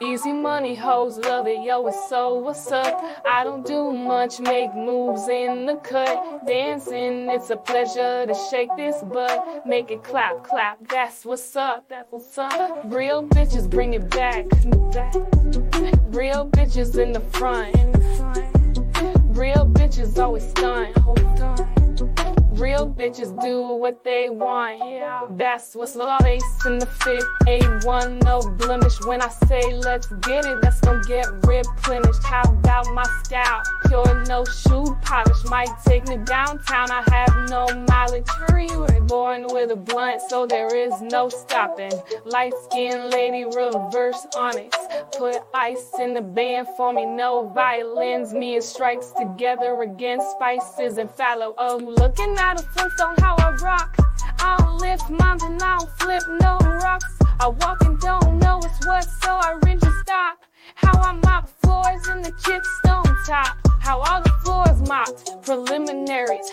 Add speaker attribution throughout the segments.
Speaker 1: Easy money, hoes love it, yo, it's so what's up? I don't do much, make moves in the cut. Dancing, it's a pleasure to shake this butt. Make it clap, clap, that's what's up, that's what's up. Real bitches bring it back. Real bitches in the front. Real bitches always stunt. Real bitches do what they want. Yeah, that's what's lace in the fit. A1, no blemish. When I say let's get it, that's gonna get replenished. How about my style? Pure, no shoe polish. Might take me downtown. I have no mileage. Hurry, born with a blunt, so there is no stopping. Light skinned lady, reverse onyx. Put ice in the band for me. No violins. Me and strikes together against spices and fallow. Oh, looking at a Flintstone how I rock. I don't lift mountains, I don't flip no rocks. I walk and don't know it's what, so I rinse and stop. How I mop floors in the chip stone top. How all the mopped. Preliminaries.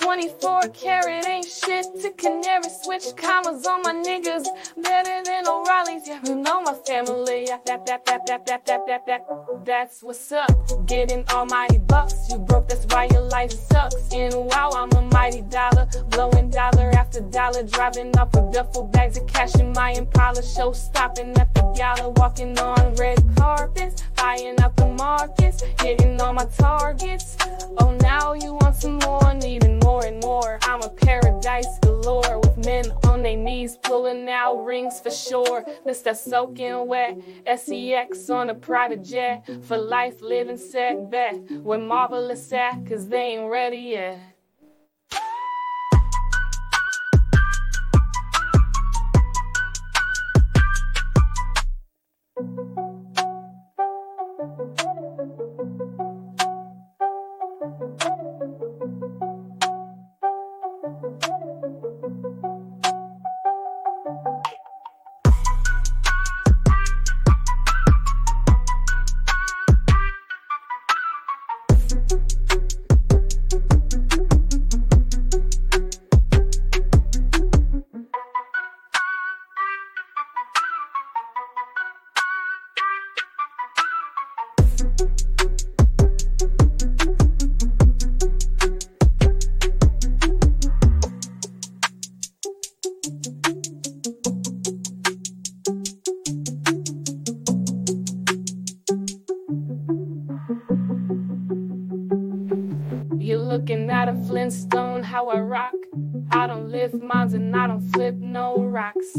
Speaker 1: 24 karat ain't shit to canary. Switch commas on my niggas. Better than O'Reilly's. Yeah, you know my family. Yeah, that, that, that, that, that, that, that, that. That's what's up. Getting almighty bucks. You broke, that's why your life sucks. And wow, I'm a mighty dollar. Blowing dollar after dollar. Driving off with duffel bags of cash in my Impala. Show stopping at the gala. Walking on red carpets. Buying up markets. Hitting all my targets. Oh, now you want some more, needing more and more. I'm a paradise galore with men on their knees pulling out rings for sure. That soaking wet. SEX on a private jet for life living set bet. We're marvelous at, cause they ain't ready yet. looking at a Flintstone, how I rock. I don't lift mountains and I don't flip no rocks.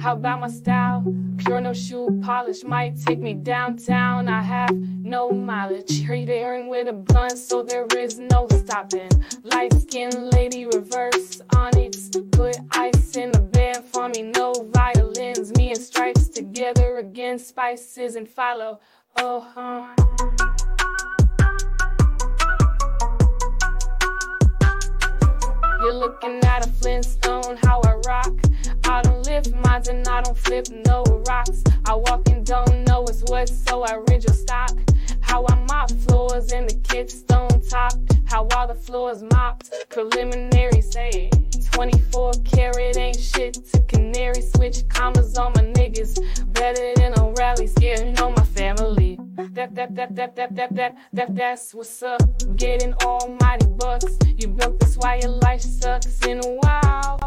Speaker 1: How about my style? Pure, no shoe polish. Might take me downtown. I have no mileage. Hurry with a blunt, so there is no stopping. Light skin lady, reverse on it. Put ice in the band for me. No violins. Me and stripes together again. Spices and follow. Oh, huh. Flintstone, how I rock. I don't lift mines and I don't flip no rocks. I walk and don't know it's what, so I rid your stock. How I mop floors in the kid stone top. How all the floors mopped. Preliminary say 24 karat ain't shit to that that that that that that that that's what's up. Getting almighty bucks. You broke, that's why your life sucks in a while.